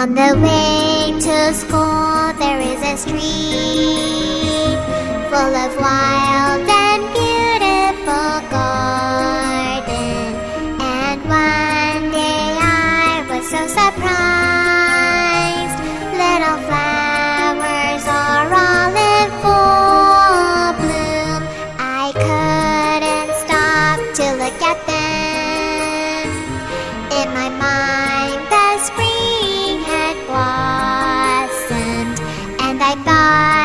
to school, there is a street full of wild and beautiful garden. And one day I was so surprised. Little flowers are all in full bloom. I couldn't stop to look at them. In my mind, thought, how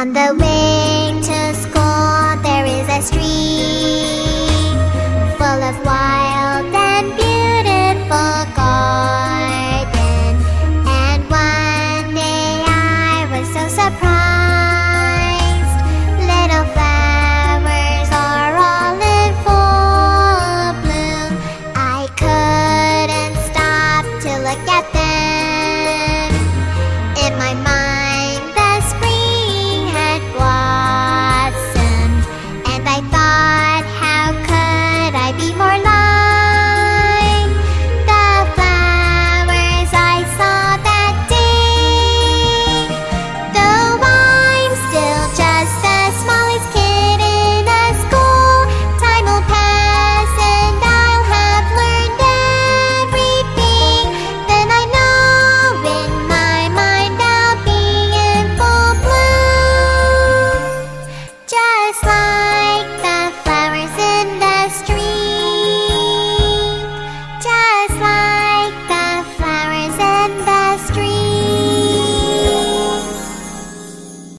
On the way to school, there is a street full of wild